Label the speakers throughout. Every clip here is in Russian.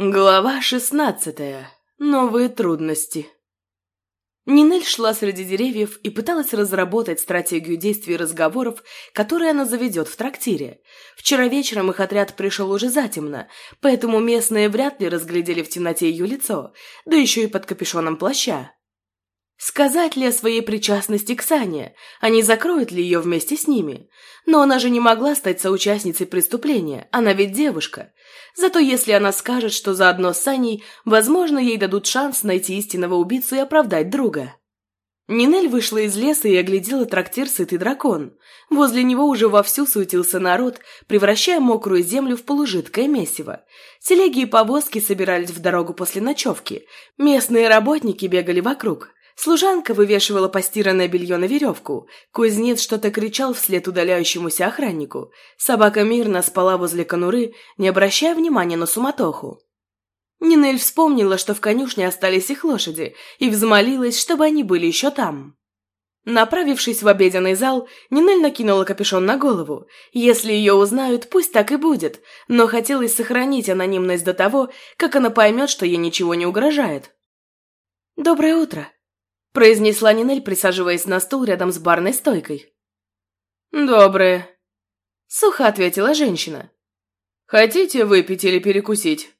Speaker 1: Глава шестнадцатая. Новые трудности. Нинель шла среди деревьев и пыталась разработать стратегию действий и разговоров, которые она заведет в трактире. Вчера вечером их отряд пришел уже затемно, поэтому местные вряд ли разглядели в темноте ее лицо, да еще и под капюшоном плаща. Сказать ли о своей причастности к Сане, а не закроют ли ее вместе с ними? Но она же не могла стать соучастницей преступления, она ведь девушка. Зато если она скажет, что заодно с Саней, возможно, ей дадут шанс найти истинного убийцу и оправдать друга. Нинель вышла из леса и оглядела трактир «Сытый дракон». Возле него уже вовсю суетился народ, превращая мокрую землю в полужидкое месиво. Телеги и повозки собирались в дорогу после ночевки. Местные работники бегали вокруг. Служанка вывешивала постиранное белье на веревку. Кузнец что-то кричал вслед удаляющемуся охраннику. Собака мирно спала возле конуры, не обращая внимания на суматоху. Нинель вспомнила, что в конюшне остались их лошади, и взмолилась, чтобы они были еще там. Направившись в обеденный зал, Нинель накинула капюшон на голову. Если ее узнают, пусть так и будет, но хотелось сохранить анонимность до того, как она поймет, что ей ничего не угрожает. «Доброе утро», произнесла Нинель, присаживаясь на стул рядом с барной стойкой.
Speaker 2: «Доброе», —
Speaker 1: сухо ответила женщина.
Speaker 2: «Хотите выпить или перекусить?»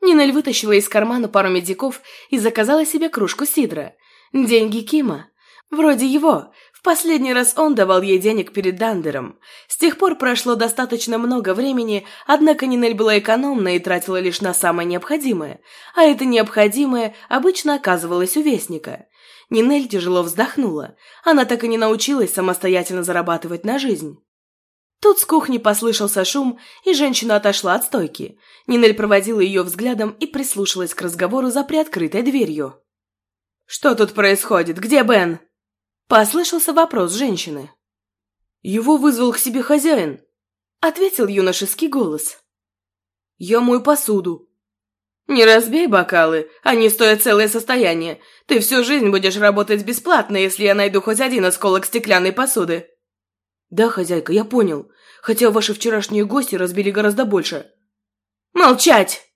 Speaker 1: Нинель вытащила из кармана пару медиков и заказала себе кружку сидра. Деньги Кима. Вроде его. В последний раз он давал ей денег перед Дандером. С тех пор прошло достаточно много времени, однако Нинель была экономна и тратила лишь на самое необходимое, а это необходимое обычно оказывалось у Вестника. Нинель тяжело вздохнула. Она так и не научилась самостоятельно зарабатывать на жизнь. Тут с кухни послышался шум, и женщина отошла от стойки. Нинель проводила ее взглядом и прислушалась к разговору за приоткрытой дверью.
Speaker 2: «Что тут происходит? Где Бен?»
Speaker 1: Послышался вопрос женщины.
Speaker 2: «Его вызвал к себе хозяин», —
Speaker 1: ответил юношеский голос.
Speaker 2: «Я мою посуду».
Speaker 1: «Не разбей бокалы, они стоят целое состояние. Ты всю жизнь будешь работать бесплатно, если я найду хоть один осколок стеклянной посуды».
Speaker 2: «Да, хозяйка, я понял. Хотя ваши вчерашние гости разбили гораздо больше».
Speaker 1: «Молчать!»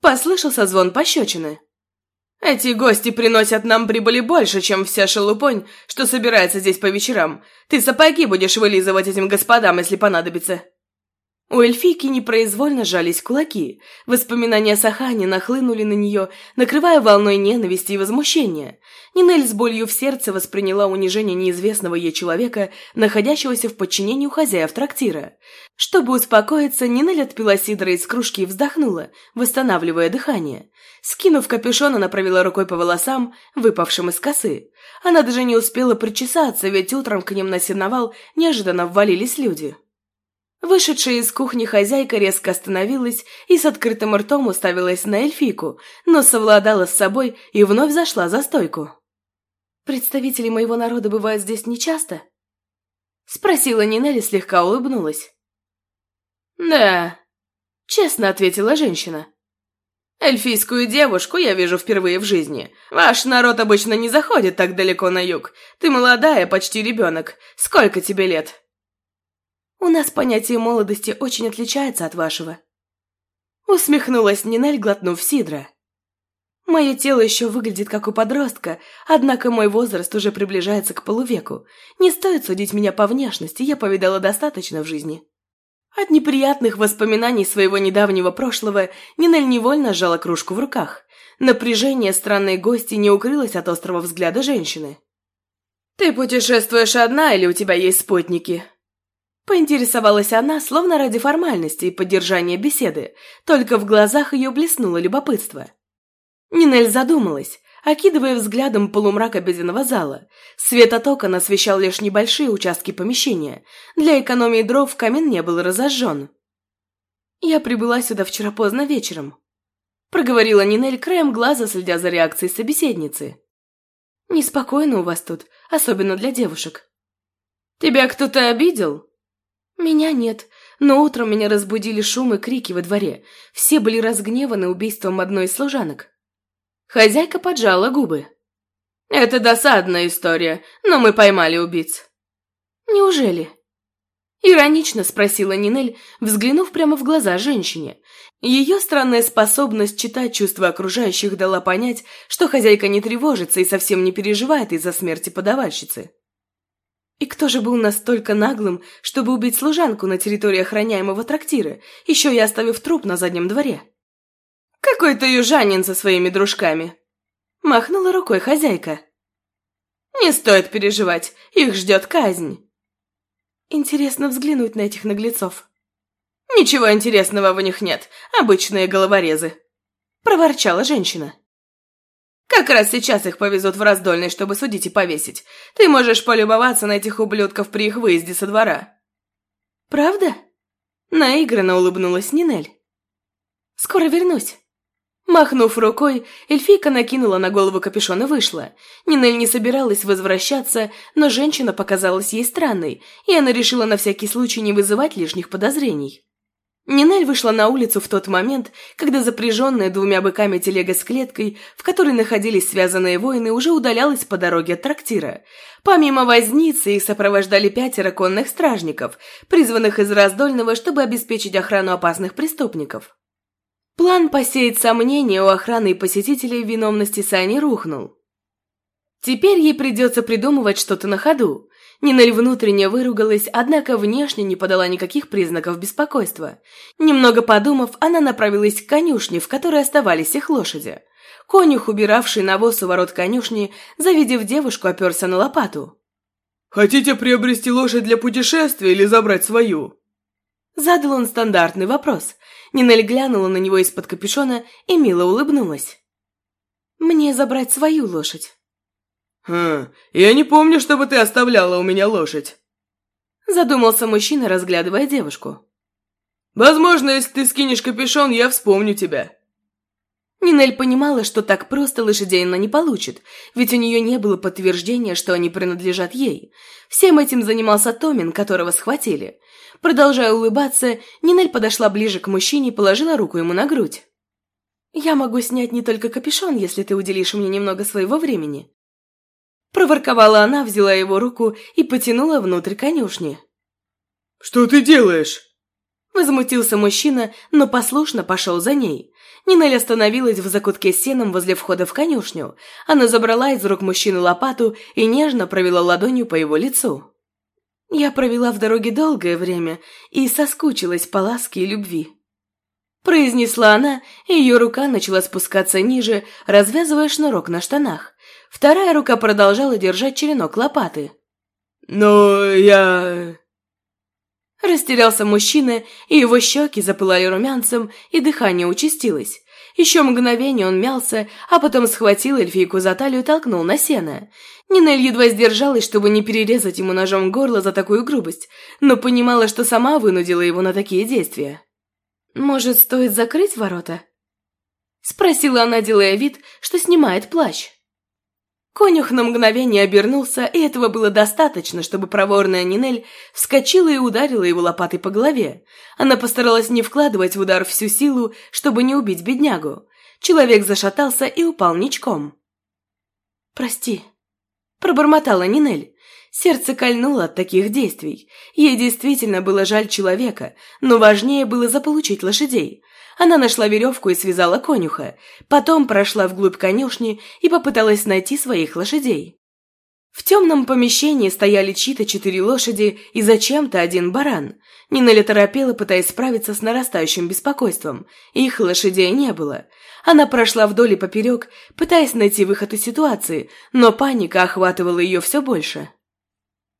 Speaker 1: Послышался звон пощечины. Эти гости приносят нам прибыли больше, чем вся шелупонь, что собирается здесь по вечерам. Ты сапоги будешь вылизывать этим господам, если понадобится». У эльфийки непроизвольно сжались кулаки. Воспоминания Сахани нахлынули на нее, накрывая волной ненависти и возмущения. Нинель с болью в сердце восприняла унижение неизвестного ей человека, находящегося в подчинении у хозяев трактира. Чтобы успокоиться, Нинель отпила сидра из кружки и вздохнула, восстанавливая дыхание. Скинув капюшон, она провела рукой по волосам, выпавшим из косы. Она даже не успела причесаться, ведь утром к ним на сеновал неожиданно ввалились люди. Вышедшая из кухни хозяйка резко остановилась и с открытым ртом уставилась на эльфийку, но совладала с собой и вновь зашла за стойку. «Представители моего народа бывают здесь нечасто?» Спросила Нинелли, слегка улыбнулась.
Speaker 2: «Да», —
Speaker 1: честно ответила женщина.
Speaker 2: «Эльфийскую девушку я вижу впервые в жизни. Ваш народ обычно не заходит так далеко на юг. Ты молодая, почти ребенок. Сколько тебе лет?»
Speaker 1: У нас понятие молодости очень отличается от вашего. Усмехнулась Нинель, глотнув сидра. Мое тело еще выглядит как у подростка, однако мой возраст уже приближается к полувеку. Не стоит судить меня по внешности, я повидала достаточно в жизни. От неприятных воспоминаний своего недавнего прошлого Нинель невольно сжала кружку в руках. Напряжение странной гости не укрылось от острого взгляда женщины.
Speaker 2: «Ты путешествуешь одна или у тебя есть спутники?»
Speaker 1: Поинтересовалась она, словно ради формальности и поддержания беседы, только в глазах ее блеснуло любопытство. Нинель задумалась, окидывая взглядом полумрак обеденного зала. Свет от окон освещал лишь небольшие участки помещения. Для экономии дров камин не был разожжен. «Я прибыла сюда вчера поздно вечером», — проговорила Нинель краем глаза, следя за реакцией собеседницы. «Неспокойно у вас тут, особенно для девушек».
Speaker 2: «Тебя кто-то обидел?»
Speaker 1: «Меня нет, но утром меня разбудили шум и крики во дворе. Все были разгневаны убийством одной из служанок». Хозяйка поджала губы.
Speaker 2: «Это досадная история, но мы поймали убийц».
Speaker 1: «Неужели?» Иронично спросила Нинель, взглянув прямо в глаза женщине. Ее странная способность читать чувства окружающих дала понять, что хозяйка не тревожится и совсем не переживает из-за смерти подавальщицы. И кто же был настолько наглым, чтобы убить служанку на территории охраняемого трактира, еще и оставив труп на заднем дворе?
Speaker 2: «Какой-то южанин со своими дружками!»
Speaker 1: Махнула рукой хозяйка.
Speaker 2: «Не стоит переживать, их ждет казнь!»
Speaker 1: Интересно взглянуть на этих наглецов.
Speaker 2: «Ничего интересного в них нет, обычные головорезы», —
Speaker 1: проворчала женщина.
Speaker 2: «Как раз сейчас их повезут в раздольный, чтобы судить и повесить. Ты можешь полюбоваться на этих ублюдков при их выезде со двора».
Speaker 1: «Правда?» — наигранно улыбнулась Нинель. «Скоро вернусь». Махнув рукой, эльфийка накинула на голову капюшон и вышла. Нинель не собиралась возвращаться, но женщина показалась ей странной, и она решила на всякий случай не вызывать лишних подозрений. Нинель вышла на улицу в тот момент, когда запряженная двумя быками телега с клеткой, в которой находились связанные воины, уже удалялась по дороге от трактира. Помимо возницы их сопровождали пятеро конных стражников, призванных из Раздольного, чтобы обеспечить охрану опасных преступников. План посеять сомнения у охраны и посетителей виновности Сани рухнул. Теперь ей придется придумывать что-то на ходу. Нинель внутренне выругалась, однако внешне не подала никаких признаков беспокойства. Немного подумав, она направилась к конюшне, в которой оставались их лошади. Конюх, убиравший навоз у ворот конюшни, завидев девушку, оперся на лопату.
Speaker 3: «Хотите приобрести лошадь для путешествия или забрать свою?»
Speaker 1: Задал он стандартный вопрос. Нинель глянула на него из-под капюшона и мило улыбнулась. «Мне забрать свою лошадь».
Speaker 3: «Хм, я не помню, чтобы ты оставляла у меня лошадь».
Speaker 1: Задумался мужчина, разглядывая девушку.
Speaker 3: «Возможно, если ты скинешь капюшон, я вспомню тебя».
Speaker 1: Нинель понимала, что так просто лошадей она не получит, ведь у нее не было подтверждения, что они принадлежат ей. Всем этим занимался Томин, которого схватили. Продолжая улыбаться, Нинель подошла ближе к мужчине и положила руку ему на грудь. «Я могу снять не только капюшон, если ты уделишь мне немного своего времени». Проворковала она, взяла его руку и потянула внутрь конюшни.
Speaker 3: «Что ты делаешь?»
Speaker 1: Возмутился мужчина, но послушно пошел за ней. Нинель остановилась в закутке с сеном возле входа в конюшню. Она забрала из рук мужчины лопату и нежно провела ладонью по его лицу. Я провела в дороге долгое время и соскучилась по ласке и любви. Произнесла она, и ее рука начала спускаться ниже, развязывая шнурок на штанах. Вторая рука продолжала держать черенок лопаты.
Speaker 3: «Но я...»
Speaker 1: Растерялся мужчина, и его щеки запылали румянцем, и дыхание участилось. Еще мгновение он мялся, а потом схватил эльфийку за талию и толкнул на сено. Нинель едва сдержалась, чтобы не перерезать ему ножом горло за такую грубость, но понимала, что сама вынудила его на такие действия. «Может, стоит закрыть ворота?» Спросила она, делая вид, что снимает плащ. Конюх на мгновение обернулся, и этого было достаточно, чтобы проворная Нинель вскочила и ударила его лопатой по голове. Она постаралась не вкладывать в удар всю силу, чтобы не убить беднягу. Человек зашатался и упал ничком. «Прости», – пробормотала Нинель. Сердце кольнуло от таких действий. Ей действительно было жаль человека, но важнее было заполучить лошадей. Она нашла веревку и связала конюха, потом прошла вглубь конюшни и попыталась найти своих лошадей. В темном помещении стояли чьи-то четыре лошади и зачем-то один баран. Нинеля торопела, пытаясь справиться с нарастающим беспокойством. Их лошадей не было. Она прошла вдоль и поперек, пытаясь найти выход из ситуации, но паника охватывала ее все больше.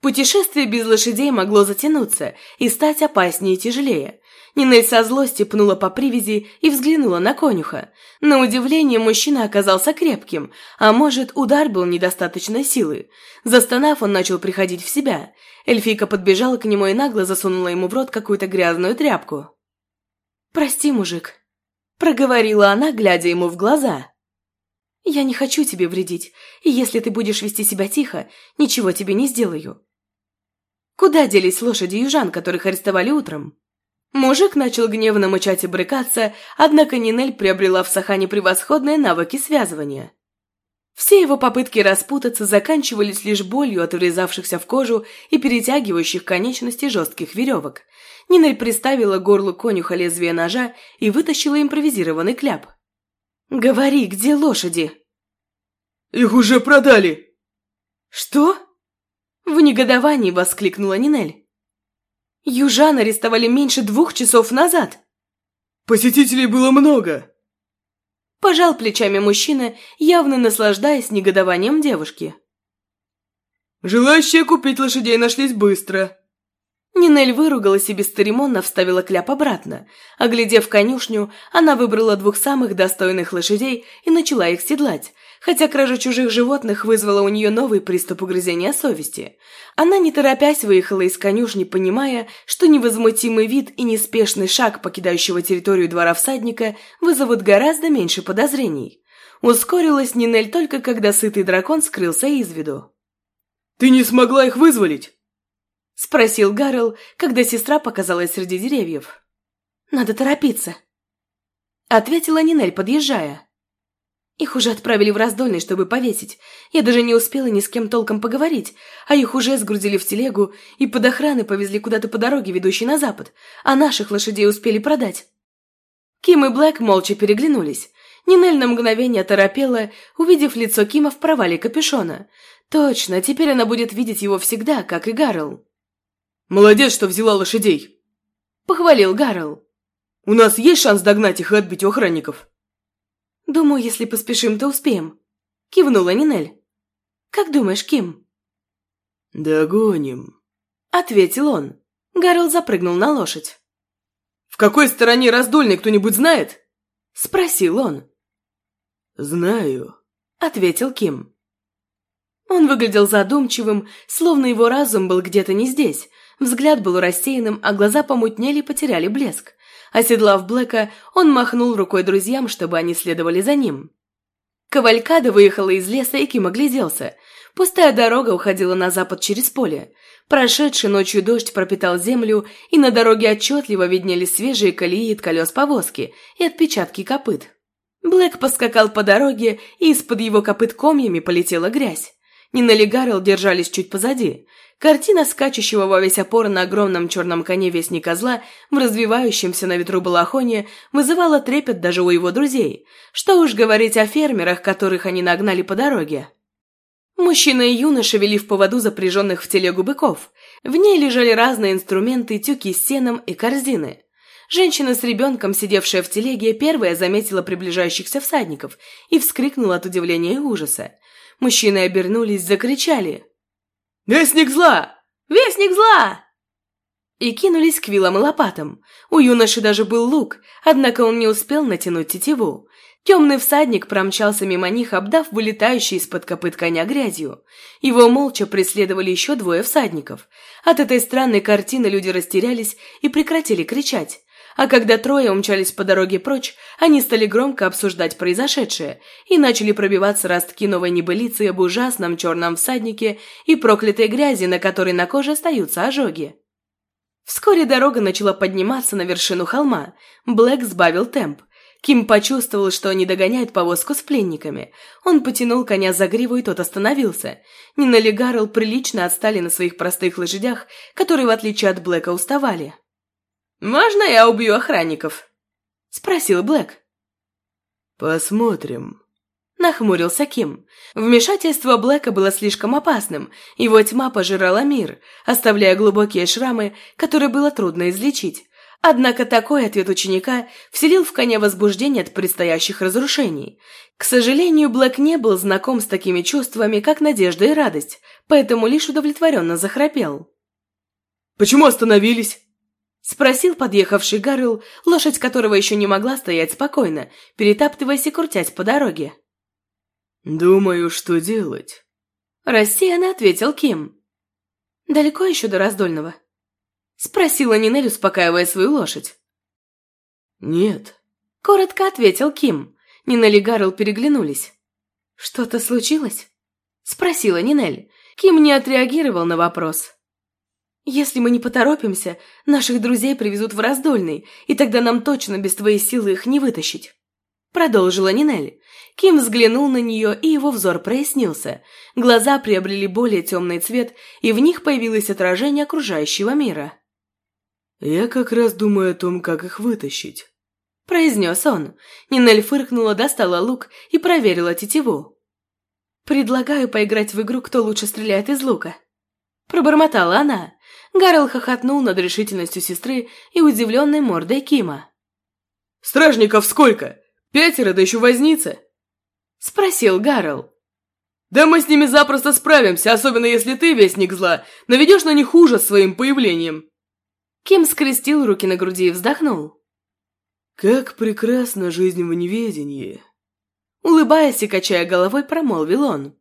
Speaker 1: Путешествие без лошадей могло затянуться и стать опаснее и тяжелее. Нинель со злости пнула по привязи и взглянула на конюха. На удивление, мужчина оказался крепким, а может, удар был недостаточной силы. Застонав, он начал приходить в себя. Эльфийка подбежала к нему и нагло засунула ему в рот какую-то грязную тряпку. «Прости, мужик», — проговорила она, глядя ему в глаза. «Я не хочу тебе вредить, и если ты будешь вести себя тихо, ничего тебе не сделаю». Куда делись лошади южан, которых арестовали утром? Мужик начал гневно мычать и брыкаться, однако Нинель приобрела в Сахане превосходные навыки связывания. Все его попытки распутаться заканчивались лишь болью от врезавшихся в кожу и перетягивающих конечности жестких веревок. Нинель приставила горлу конюха лезвие ножа и вытащила импровизированный кляп. «Говори, где лошади?»
Speaker 3: «Их уже продали!»
Speaker 1: «Что?» В негодовании воскликнула Нинель. «Южан арестовали меньше двух часов назад!»
Speaker 3: «Посетителей было много!»
Speaker 1: Пожал плечами мужчина, явно наслаждаясь негодованием девушки.
Speaker 3: «Желающие купить лошадей нашлись быстро!»
Speaker 1: Нинель выругалась и бесцеремонно вставила кляп обратно. Оглядев конюшню, она выбрала двух самых достойных лошадей и начала их седлать, хотя кража чужих животных вызвала у нее новый приступ угрызения совести. Она, не торопясь, выехала из конюшни, понимая, что невозмутимый вид и неспешный шаг покидающего территорию двора всадника вызовут гораздо меньше подозрений. Ускорилась Нинель только когда сытый дракон скрылся из виду.
Speaker 3: «Ты не смогла их вызволить?»
Speaker 1: — спросил Гаррел, когда сестра показалась среди деревьев. «Надо торопиться», — ответила Нинель, подъезжая. Их уже отправили в раздольный, чтобы повесить. Я даже не успела ни с кем толком поговорить, а их уже сгрузили в телегу и под охраной повезли куда-то по дороге, ведущей на запад, а наших лошадей успели продать. Ким и Блэк молча переглянулись. Нинель на мгновение торопела, увидев лицо Кима в провале капюшона. Точно, теперь она будет видеть его всегда, как и Гаррел.
Speaker 3: «Молодец, что взяла лошадей!»
Speaker 1: Похвалил Гаррел.
Speaker 3: «У нас есть шанс догнать их и отбить у охранников?»
Speaker 1: «Думаю, если поспешим, то успеем», — кивнула Нинель. «Как думаешь, Ким?»
Speaker 3: «Догоним», —
Speaker 1: ответил он. Гаррел запрыгнул на лошадь.
Speaker 3: «В какой стороне раздольный кто-нибудь знает?»
Speaker 1: — спросил он.
Speaker 3: «Знаю», —
Speaker 1: ответил Ким. Он выглядел задумчивым, словно его разум был где-то не здесь. Взгляд был рассеянным, а глаза помутнели и потеряли блеск. Оседлав Блэка, он махнул рукой друзьям, чтобы они следовали за ним. Кавалькада выехала из леса, и Ким огляделся. Пустая дорога уходила на запад через поле. Прошедший ночью дождь пропитал землю, и на дороге отчетливо виднелись свежие колеи от колес повозки и отпечатки копыт. Блэк поскакал по дороге, и из-под его копыт комьями полетела грязь. Нина и Гаррел держались чуть позади. Картина скачущего во весь опор на огромном черном коне вестника зла в развивающемся на ветру балахоне вызывала трепет даже у его друзей. Что уж говорить о фермерах, которых они нагнали по дороге. Мужчина и юноша вели в поводу запряженных в телегу быков. В ней лежали разные инструменты, тюки с сеном и корзины. Женщина с ребенком, сидевшая в телеге, первая заметила приближающихся всадников и вскрикнула от удивления и ужаса. Мужчины обернулись, закричали.
Speaker 3: «Вестник зла! Вестник зла!»
Speaker 1: И кинулись к вилам и лопатам. У юноши даже был лук, однако он не успел натянуть тетиву. Темный всадник промчался мимо них, обдав вылетающей из-под копыт коня грязью. Его молча преследовали еще двое всадников. От этой странной картины люди растерялись и прекратили кричать. А когда трое умчались по дороге прочь, они стали громко обсуждать произошедшее и начали пробиваться ростки новой небылицы об ужасном черном всаднике и проклятой грязи, на которой на коже остаются ожоги. Вскоре дорога начала подниматься на вершину холма. Блэк сбавил темп. Ким почувствовал, что они догоняют повозку с пленниками. Он потянул коня за гриву, и тот остановился. Нина Гаррел прилично отстали на своих простых лошадях, которые, в отличие от Блэка, уставали.
Speaker 2: «Можно я убью охранников?»
Speaker 1: — спросил Блэк.
Speaker 3: «Посмотрим», —
Speaker 1: нахмурился Ким. Вмешательство Блэка было слишком опасным, его тьма пожирала мир, оставляя глубокие шрамы, которые было трудно излечить. Однако такой ответ ученика вселил в коня возбуждение от предстоящих разрушений. К сожалению, Блэк не был знаком с такими чувствами, как надежда и радость, поэтому лишь удовлетворенно захрапел.
Speaker 3: «Почему остановились?»
Speaker 1: Спросил подъехавший Гаррел, лошадь которого еще не могла стоять спокойно, перетаптываясь и крутясь по дороге.
Speaker 3: «Думаю, что делать?»
Speaker 1: Рассеянно ответил Ким. «Далеко еще до Раздольного?» Спросила Нинель, успокаивая свою лошадь.
Speaker 3: «Нет», —
Speaker 1: коротко ответил Ким. Нинель и Гаррел переглянулись. «Что-то случилось?» — спросила Нинель. Ким не отреагировал на вопрос. Если мы не поторопимся, наших друзей привезут в раздольный, и тогда нам точно без твоей силы их не вытащить. Продолжила Нинель. Ким взглянул на нее, и его взор прояснился. Глаза приобрели более темный цвет, и в них появилось отражение окружающего мира.
Speaker 3: «Я как раз думаю о том, как их вытащить», –
Speaker 1: произнес он. Нинель фыркнула, достала лук и проверила тетиву. «Предлагаю поиграть в игру, кто лучше стреляет из лука». Пробормотала она. Гарл хохотнул над решительностью сестры и удивленной мордой Кима.
Speaker 3: «Стражников сколько? Пятеро, да еще возница?»
Speaker 1: Спросил Гарл.
Speaker 3: «Да мы с ними запросто справимся, особенно если ты, вестник зла, наведешь на них ужас своим появлением».
Speaker 1: Ким скрестил руки на груди и вздохнул.
Speaker 3: «Как прекрасна жизнь в неведении!»
Speaker 1: Улыбаясь и качая головой, промолвил он.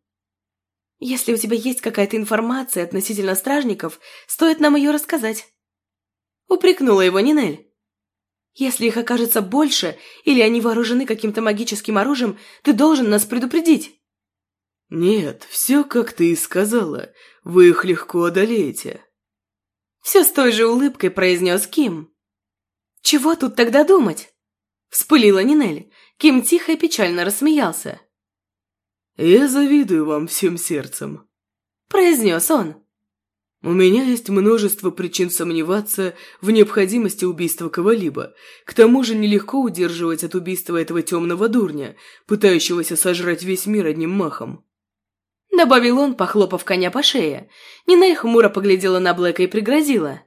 Speaker 1: «Если у тебя есть какая-то информация относительно стражников, стоит нам ее рассказать». Упрекнула его Нинель. «Если их окажется больше, или они вооружены каким-то магическим оружием, ты должен нас предупредить».
Speaker 3: «Нет, все, как ты и сказала. Вы их легко одолеете».
Speaker 1: Все с той же улыбкой произнес Ким. «Чего тут тогда думать?» Вспылила Нинель. Ким тихо и печально рассмеялся.
Speaker 3: «Я завидую вам всем сердцем», –
Speaker 1: произнес он.
Speaker 3: «У меня есть множество причин сомневаться в необходимости убийства кого-либо. К тому же нелегко удерживать от убийства этого темного дурня, пытающегося сожрать весь мир одним махом».
Speaker 1: Добавил он, похлопав коня по шее. Нинель хмуро поглядела на Блэка и пригрозила.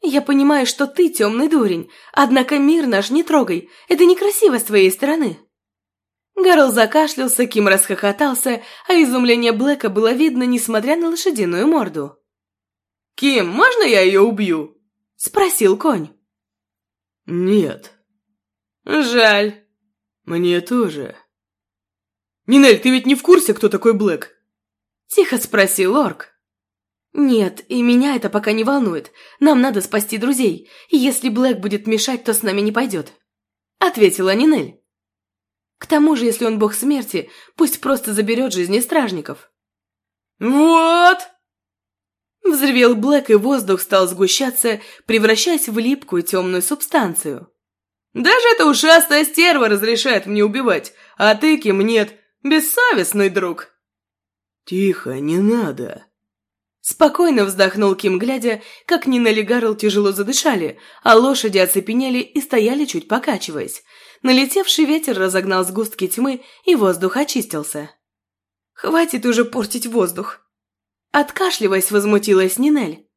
Speaker 1: «Я понимаю, что ты темный дурень, однако мир наш не трогай, это некрасиво с твоей стороны». Гарл закашлялся, Ким расхохотался, а изумление Блэка было видно, несмотря на лошадиную морду.
Speaker 3: «Ким, можно я ее убью?»
Speaker 1: – спросил конь.
Speaker 3: «Нет».
Speaker 2: «Жаль».
Speaker 3: «Мне тоже». «Нинель, ты ведь не в курсе, кто такой Блэк?»
Speaker 1: Тихо спросил Орк. «Нет, и меня это пока не волнует. Нам надо спасти друзей, если Блэк будет мешать, то с нами не пойдет», — ответила Нинель. «К тому же, если он бог смерти, пусть просто заберет жизни стражников».
Speaker 2: «Вот!»
Speaker 1: Взревел Блэк, и воздух стал сгущаться, превращаясь в липкую темную субстанцию.
Speaker 2: «Даже эта ушастая стерва разрешает мне убивать, а ты, Ким, нет. Бессовестный друг!»
Speaker 3: «Тихо, не надо!»
Speaker 1: Спокойно вздохнул Ким, глядя, как Нина и Гарл тяжело задышали, а лошади оцепенели и стояли чуть покачиваясь. Налетевший ветер разогнал сгустки тьмы, и воздух очистился. «Хватит уже портить воздух!» Откашливаясь, возмутилась Нинель.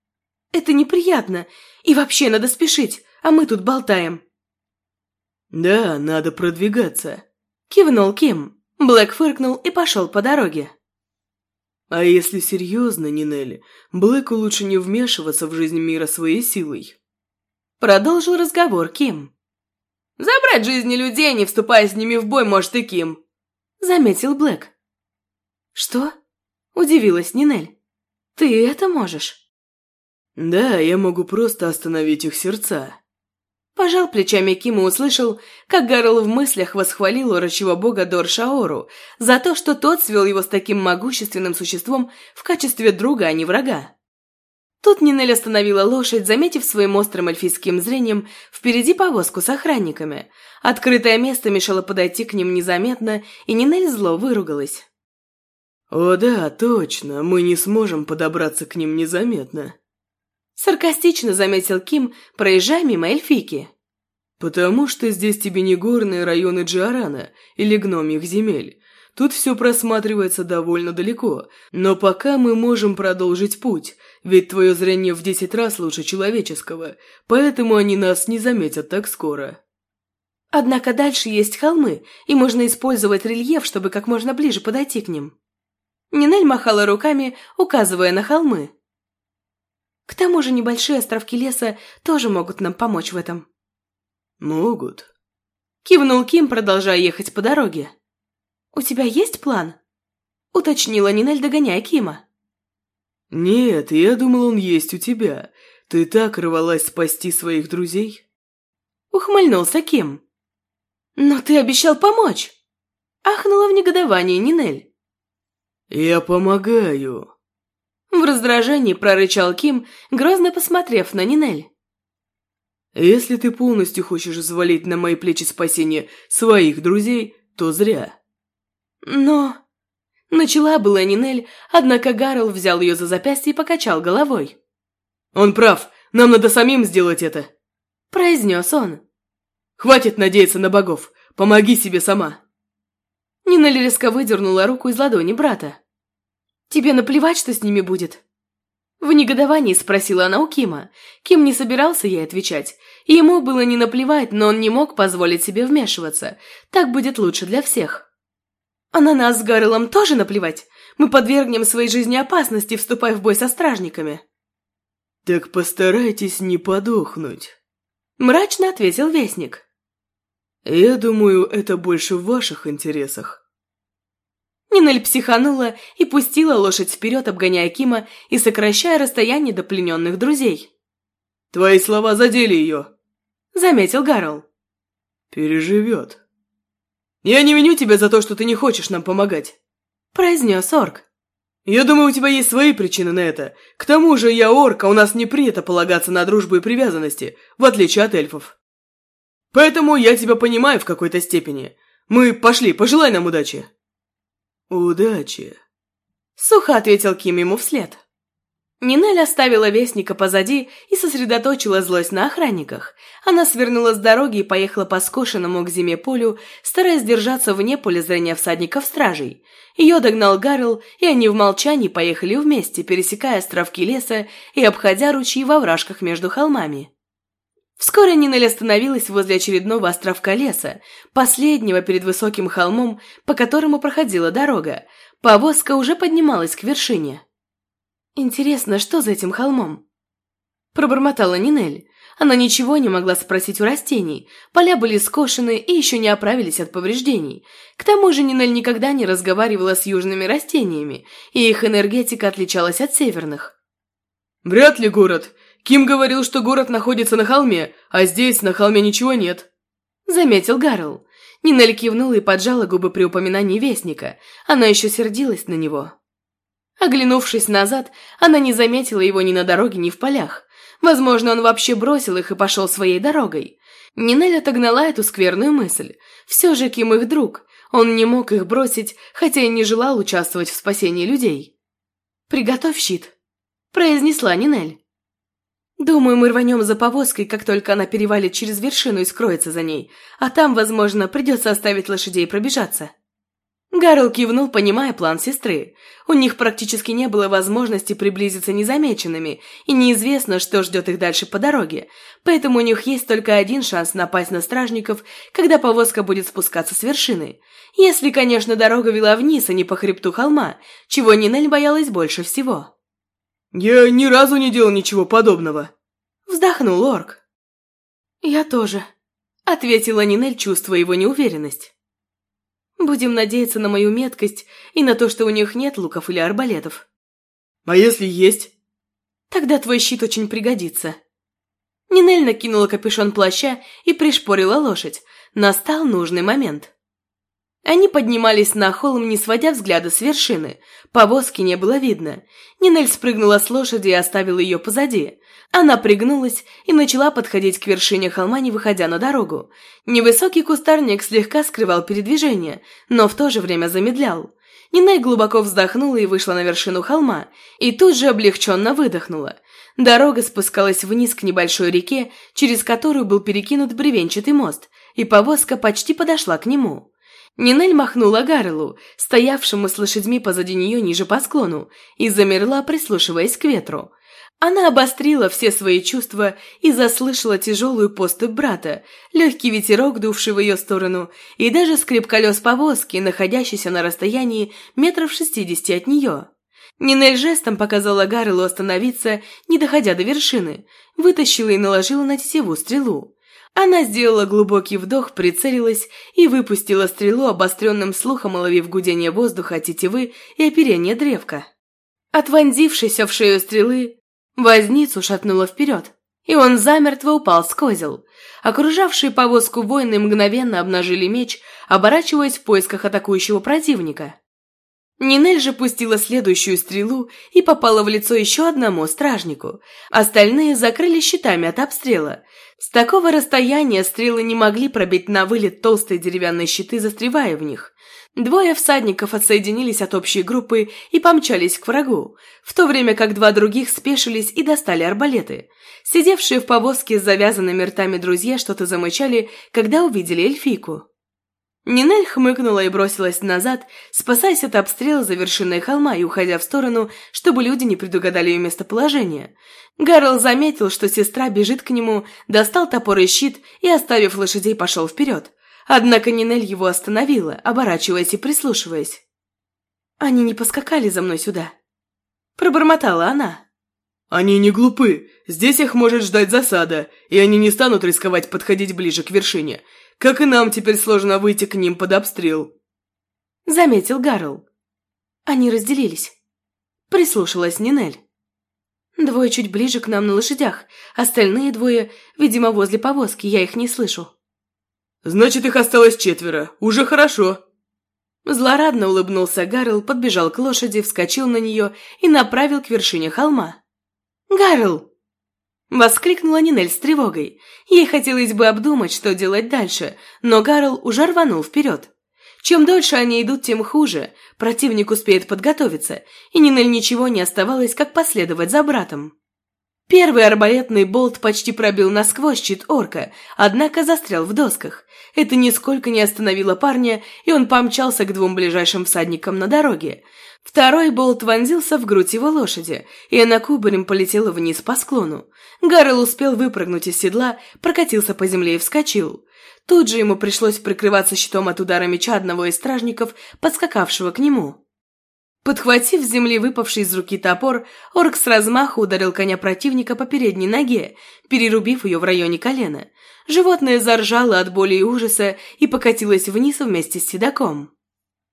Speaker 1: «Это неприятно, и вообще надо спешить, а мы тут болтаем».
Speaker 3: «Да, надо продвигаться», —
Speaker 1: кивнул Ким. Блэк фыркнул и пошел по дороге.
Speaker 3: А если серьезно, Нинелли, Блэку лучше не вмешиваться в жизнь мира своей силой.
Speaker 1: Продолжил разговор Ким.
Speaker 2: Забрать жизни людей, не вступая с ними в бой, может и Ким.
Speaker 1: Заметил Блэк. Что? Удивилась Нинель. Ты это можешь?
Speaker 3: Да, я могу просто остановить их сердца.
Speaker 1: Пожал плечами Ким и услышал, как Гарл в мыслях восхвалил урочего бога Дор Шаору за то, что тот свел его с таким могущественным существом в качестве друга, а не врага. Тут Нинель остановила лошадь, заметив своим острым эльфийским зрением впереди повозку с охранниками. Открытое место мешало подойти к ним незаметно, и Нинель зло выругалась.
Speaker 3: «О да, точно, мы не сможем подобраться к ним незаметно»,
Speaker 1: Саркастично заметил Ким, проезжая мимо эльфийки.
Speaker 3: «Потому что здесь тебе не горные районы Джиарана или гномьих земель. Тут все просматривается довольно далеко, но пока мы можем продолжить путь, ведь твое зрение в десять раз лучше человеческого, поэтому они нас не заметят так скоро».
Speaker 1: Однако дальше есть холмы, и можно использовать рельеф, чтобы как можно ближе подойти к ним. Нинель махала руками, указывая на холмы. К тому же небольшие островки леса тоже могут нам помочь в этом.
Speaker 3: Могут.
Speaker 1: Кивнул Ким, продолжая ехать по дороге. У тебя есть план? Уточнила Нинель, догоняя Кима.
Speaker 3: Нет, я думал, он есть у тебя. Ты так рвалась спасти своих друзей.
Speaker 1: Ухмыльнулся Ким. Но ты обещал помочь. Ахнула в негодовании Нинель.
Speaker 3: Я помогаю.
Speaker 1: В раздражении прорычал Ким, грозно посмотрев на Нинель.
Speaker 3: Если ты полностью хочешь взвалить на мои плечи спасение своих друзей, то зря.
Speaker 1: Но... Начала была Нинель, однако Гарл взял ее за запястье и покачал головой.
Speaker 3: «Он прав, нам надо самим сделать это», –
Speaker 1: произнес он.
Speaker 3: «Хватит надеяться на богов, помоги себе сама».
Speaker 1: Нинель резко выдернула руку из ладони брата. «Тебе наплевать, что с ними будет?» В негодовании спросила она у Кима. Ким не собирался ей отвечать. Ему было не наплевать, но он не мог позволить себе вмешиваться. Так будет лучше для всех. А на нас с Гаррелом тоже наплевать? Мы подвергнем своей жизни опасности, вступая в бой со стражниками.
Speaker 3: Так постарайтесь не подохнуть.
Speaker 1: Мрачно ответил Вестник.
Speaker 3: Я думаю, это больше в ваших интересах.
Speaker 1: Нинель психанула и пустила лошадь вперед, обгоняя Кима и сокращая расстояние до плененных друзей.
Speaker 3: «Твои слова задели ее», —
Speaker 1: заметил Гарл.
Speaker 3: «Переживет», «Я не виню тебя за то, что ты не хочешь нам помогать», – произнес орк. «Я думаю, у тебя есть свои причины на это. К тому же я орк, а у нас не принято полагаться на дружбу и привязанности, в отличие от эльфов. Поэтому я тебя понимаю в какой-то степени. Мы пошли, пожелай нам удачи». «Удачи», –
Speaker 1: сухо ответил Ким ему вслед. Нинель оставила Вестника позади и сосредоточила злость на охранниках. Она свернула с дороги и поехала по скошенному к зиме полю, стараясь держаться вне поля зрения всадников-стражей. Ее догнал Гарл, и они в молчании поехали вместе, пересекая островки леса и обходя ручьи во вражках между холмами. Вскоре Нинель остановилась возле очередного островка леса, последнего перед высоким холмом, по которому проходила дорога. Повозка уже поднималась к вершине. «Интересно, что за этим холмом?» Пробормотала Нинель. Она ничего не могла спросить у растений. Поля были скошены и еще не оправились от повреждений. К тому же Нинель никогда не разговаривала с южными растениями, и их энергетика отличалась от северных.
Speaker 3: «Вряд ли город. Ким говорил, что город находится на холме, а здесь на холме ничего нет», — заметил
Speaker 1: Гарл. Нинель кивнула и поджала губы при упоминании Вестника. Она еще сердилась на него. Оглянувшись назад, она не заметила его ни на дороге, ни в полях. Возможно, он вообще бросил их и пошел своей дорогой. Нинель отогнала эту скверную мысль. Все же Ким их друг. Он не мог их бросить, хотя и не желал участвовать в спасении людей. «Приготовь щит», – произнесла Нинель. «Думаю, мы рванем за повозкой, как только она перевалит через вершину и скроется за ней, а там, возможно, придется оставить лошадей пробежаться». Гарл кивнул, понимая план сестры. У них практически не было возможности приблизиться незамеченными, и неизвестно, что ждет их дальше по дороге. Поэтому у них есть только один шанс напасть на стражников, когда повозка будет спускаться с вершины. Если, конечно, дорога вела вниз, а не по хребту холма, чего Нинель боялась больше всего.
Speaker 3: «Я ни разу не делал ничего подобного», —
Speaker 1: вздохнул орк. «Я тоже», — ответила Нинель, чувствуя его неуверенность. Будем надеяться на мою меткость и на то, что у них нет луков или арбалетов.
Speaker 3: А если есть?
Speaker 1: Тогда твой щит очень пригодится. Нинель накинула капюшон плаща и пришпорила лошадь. Настал нужный момент. Они поднимались на холм, не сводя взгляда с вершины. Повозки не было видно. Нинель спрыгнула с лошади и оставила ее позади. Она пригнулась и начала подходить к вершине холма, не выходя на дорогу. Невысокий кустарник слегка скрывал передвижение, но в то же время замедлял. Нинель глубоко вздохнула и вышла на вершину холма, и тут же облегченно выдохнула. Дорога спускалась вниз к небольшой реке, через которую был перекинут бревенчатый мост, и повозка почти подошла к нему. Нинель махнула Гарлу, стоявшему с лошадьми позади нее ниже по склону, и замерла, прислушиваясь к ветру. Она обострила все свои чувства и заслышала тяжелую поступь брата, легкий ветерок, дувший в ее сторону, и даже скрип колес повозки, находящейся на расстоянии метров шестидесяти от нее. Нинель жестом показала Гарлу остановиться, не доходя до вершины, вытащила и наложила на тетиву стрелу. Она сделала глубокий вдох, прицелилась и выпустила стрелу, обостренным слухом уловив гудение воздуха от тетивы и оперение древка. От вонзившейся в шею стрелы возницу шатнуло вперед, и он замертво упал с козел. Окружавшие повозку воины мгновенно обнажили меч, оборачиваясь в поисках атакующего противника. Нинель же пустила следующую стрелу и попала в лицо еще одному стражнику. Остальные закрыли щитами от обстрела. С такого расстояния стрелы не могли пробить на вылет толстые деревянные щиты, застревая в них. Двое всадников отсоединились от общей группы и помчались к врагу, в то время как два других спешились и достали арбалеты. Сидевшие в повозке с завязанными ртами друзья что-то замычали, когда увидели эльфийку. Нинель хмыкнула и бросилась назад, спасаясь от обстрела за вершиной холма и уходя в сторону, чтобы люди не предугадали ее местоположение. Гарл заметил, что сестра бежит к нему, достал топор и щит и, оставив лошадей, пошел вперед. Однако Нинель его остановила, оборачиваясь и прислушиваясь. «Они не поскакали за мной сюда», — пробормотала она.
Speaker 3: «Они не глупы. Здесь их может ждать засада, и они не станут рисковать подходить ближе к вершине. Как и нам теперь сложно выйти к ним под обстрел», —
Speaker 1: заметил Гарл. Они разделились. Прислушалась Нинель. Двое чуть ближе к нам на лошадях, остальные двое, видимо, возле повозки, я их не слышу.
Speaker 3: «Значит, их осталось четверо. Уже хорошо».
Speaker 1: Злорадно улыбнулся Гарл, подбежал к лошади, вскочил на нее и направил к вершине холма. «Гарл!» Воскликнула Нинель с тревогой. Ей хотелось бы обдумать, что делать дальше, но Гарл уже рванул вперед. Чем дольше они идут, тем хуже. Противник успеет подготовиться, и Нинель ничего не оставалось, как последовать за братом. Первый арбалетный болт почти пробил насквозь щит орка, однако застрял в досках. Это нисколько не остановило парня, и он помчался к двум ближайшим всадникам на дороге. Второй болт вонзился в грудь его лошади, и она кубарем полетела вниз по склону. Гаррел успел выпрыгнуть из седла, прокатился по земле и вскочил. Тут же ему пришлось прикрываться щитом от удара меча одного из стражников, подскакавшего к нему. Подхватив с земли выпавший из руки топор, орк с размаху ударил коня противника по передней ноге, перерубив ее в районе колена. Животное заржало от боли и ужаса и покатилось вниз вместе с седаком.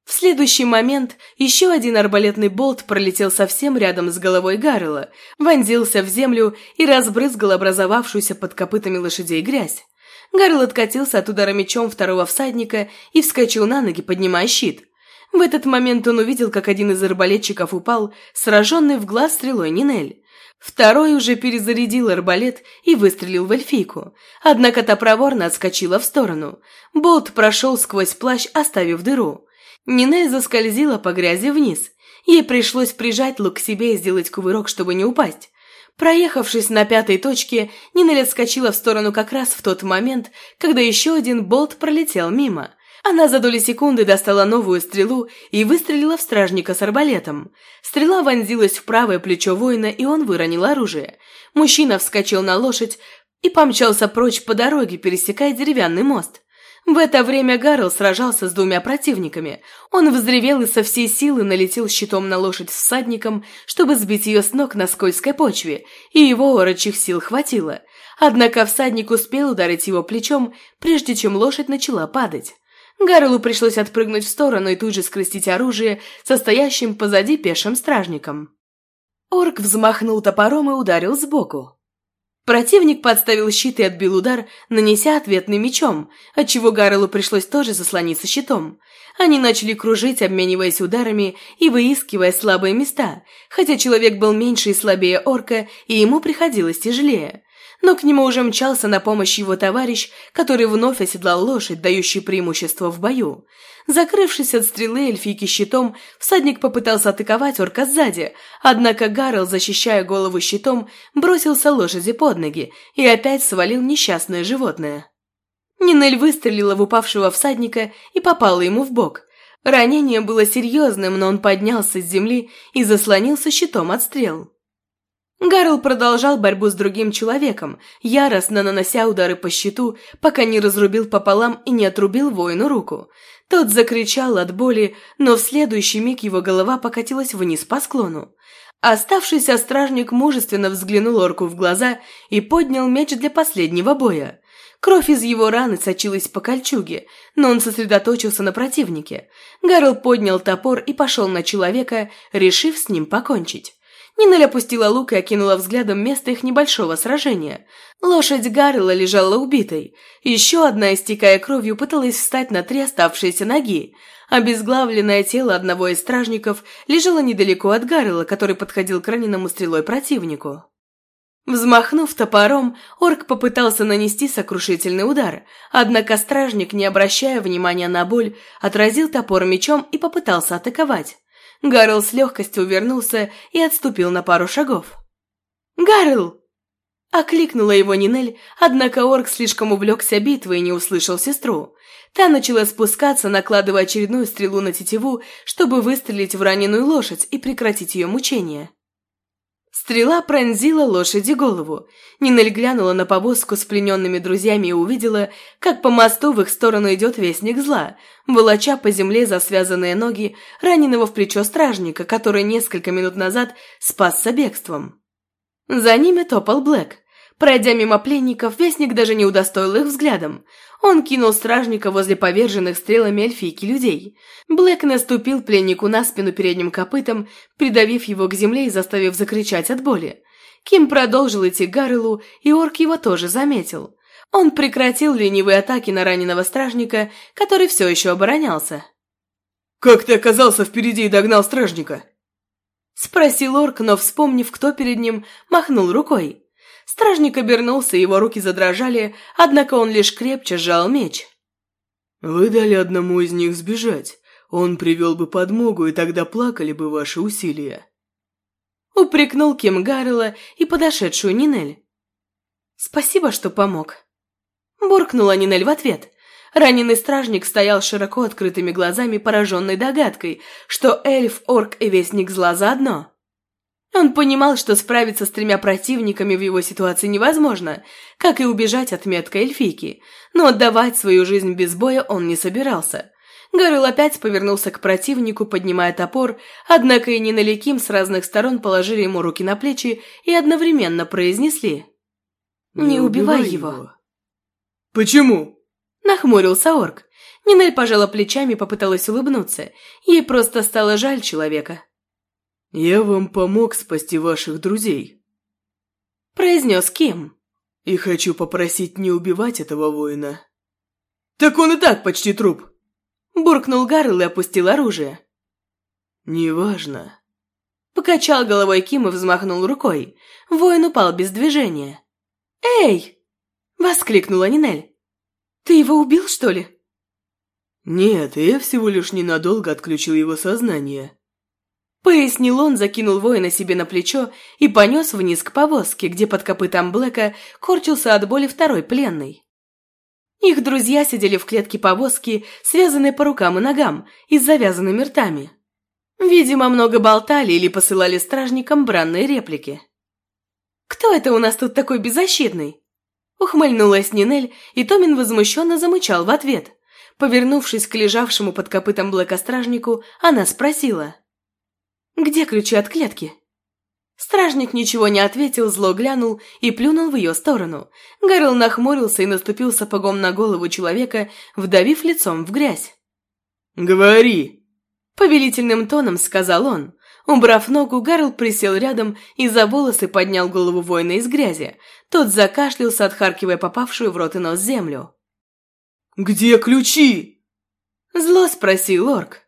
Speaker 1: В следующий момент еще один арбалетный болт пролетел совсем рядом с головой Гаррела, вонзился в землю и разбрызгал образовавшуюся под копытами лошадей грязь. Гаррел откатился от удара мечом второго всадника и вскочил на ноги, поднимая щит. В этот момент он увидел, как один из арбалетчиков упал, сраженный в глаз стрелой Нинель. Второй уже перезарядил арбалет и выстрелил в эльфийку. Однако та проворно отскочила в сторону. Болт прошел сквозь плащ, оставив дыру. Нинель заскользила по грязи вниз. Ей пришлось прижать лук к себе и сделать кувырок, чтобы не упасть. Проехавшись на пятой точке, Нинель отскочила в сторону как раз в тот момент, когда еще один болт пролетел мимо. Она за доли секунды достала новую стрелу и выстрелила в стражника с арбалетом. Стрела вонзилась в правое плечо воина, и он выронил оружие. Мужчина вскочил на лошадь и помчался прочь по дороге, пересекая деревянный мост. В это время Гарл сражался с двумя противниками. Он взревел и со всей силы налетел щитом на лошадь с всадником, чтобы сбить ее с ног на скользкой почве, и его орочих сил хватило. Однако всадник успел ударить его плечом, прежде чем лошадь начала падать. Гарлу пришлось отпрыгнуть в сторону и тут же скрестить оружие состоящим позади пешим стражником. Орк взмахнул топором и ударил сбоку. Противник подставил щит и отбил удар, нанеся ответный мечом, отчего Гарлу пришлось тоже заслониться щитом. Они начали кружить, обмениваясь ударами и выискивая слабые места, хотя человек был меньше и слабее орка, и ему приходилось тяжелее но к нему уже мчался на помощь его товарищ, который вновь оседлал лошадь, дающий преимущество в бою. Закрывшись от стрелы эльфийки щитом, всадник попытался атаковать орка сзади, однако Гарл, защищая голову щитом, бросился лошади под ноги и опять свалил несчастное животное. Нинель выстрелила в упавшего всадника и попала ему в бок. Ранение было серьезным, но он поднялся с земли и заслонился щитом от стрел. Гарл продолжал борьбу с другим человеком, яростно нанося удары по щиту, пока не разрубил пополам и не отрубил воину руку. Тот закричал от боли, но в следующий миг его голова покатилась вниз по склону. Оставшийся стражник мужественно взглянул орку в глаза и поднял меч для последнего боя. Кровь из его раны сочилась по кольчуге, но он сосредоточился на противнике. Гарл поднял топор и пошел на человека, решив с ним покончить. Нинель опустила лук и окинула взглядом место их небольшого сражения. Лошадь Гаррела лежала убитой. Еще одна, истекая кровью, пыталась встать на три оставшиеся ноги. Обезглавленное тело одного из стражников лежало недалеко от Гаррела, который подходил к раненому стрелой противнику. Взмахнув топором, орк попытался нанести сокрушительный удар, однако стражник, не обращая внимания на боль, отразил топор мечом и попытался атаковать. Гарл с легкостью увернулся и отступил на пару шагов. «Гарл!» Окликнула его Нинель, однако орк слишком увлекся битвой и не услышал сестру. Та начала спускаться, накладывая очередную стрелу на тетиву, чтобы выстрелить в раненую лошадь и прекратить ее мучение. Стрела пронзила лошади голову. Нинель глянула на повозку с плененными друзьями и увидела, как по мосту в их сторону идет вестник зла, волоча по земле за связанные ноги раненого в плечо стражника, который несколько минут назад спасся бегством. За ними топал Блэк. Пройдя мимо пленников, вестник даже не удостоил их взглядом. Он кинул стражника возле поверженных стрелами эльфийки людей. Блэк наступил пленнику на спину передним копытом, придавив его к земле и заставив закричать от боли. Ким продолжил идти к Гаррелу, и орк его тоже заметил. Он прекратил ленивые атаки на раненого стражника, который все еще оборонялся.
Speaker 3: «Как ты оказался впереди и догнал стражника?»
Speaker 1: Спросил орк, но, вспомнив, кто перед ним, махнул рукой. Стражник обернулся, его руки задрожали, однако он лишь крепче сжал меч.
Speaker 3: «Вы дали одному из них сбежать. Он привел бы подмогу, и тогда плакали бы ваши усилия».
Speaker 1: Упрекнул Ким Гаррела и подошедшую Нинель. «Спасибо, что помог». Буркнула Нинель в ответ. Раненый стражник стоял широко открытыми глазами, пораженной догадкой, что эльф, орк и вестник зла заодно. Он понимал, что справиться с тремя противниками в его ситуации невозможно, как и убежать от меткой эльфийки, но отдавать свою жизнь без боя он не собирался. Гарл опять повернулся к противнику, поднимая топор, однако и Нина Ким с разных сторон положили ему руки на плечи и одновременно произнесли «Не, не убивай, убивай его». его».
Speaker 3: «Почему?»
Speaker 1: – нахмурился орк. Нинель пожала плечами и попыталась улыбнуться. Ей просто стало жаль человека.
Speaker 3: «Я вам помог спасти ваших друзей», –
Speaker 1: произнес Ким.
Speaker 3: «И хочу попросить не убивать этого воина». «Так он и так почти труп», – буркнул Гарл и опустил оружие. «Неважно».
Speaker 1: Покачал головой Ким и взмахнул рукой. Воин упал без движения. «Эй!» – воскликнула Нинель. «Ты его убил, что ли?»
Speaker 3: «Нет, я всего лишь ненадолго отключил его сознание»,
Speaker 1: Пояснил он, закинул воина себе на плечо и понес вниз к повозке, где под копытом Блэка корчился от боли второй пленный. Их друзья сидели в клетке повозки, связанные по рукам и ногам и с завязанными ртами. Видимо, много болтали или посылали стражникам бранные реплики. «Кто это у нас тут такой беззащитный?» Ухмыльнулась Нинель, и Томин возмущенно замычал в ответ. Повернувшись к лежавшему под копытом Блэка стражнику, она спросила – «Где ключи от клетки?» Стражник ничего не ответил, зло глянул и плюнул в ее сторону. Гарл нахмурился и наступил сапогом на голову человека, вдавив лицом в грязь.
Speaker 3: «Говори!»
Speaker 1: Повелительным тоном сказал он. Убрав ногу, Гарл присел рядом и за волосы поднял голову воина из грязи. Тот закашлялся, отхаркивая попавшую в рот и нос землю.
Speaker 3: «Где ключи?»
Speaker 1: Зло спросил орк.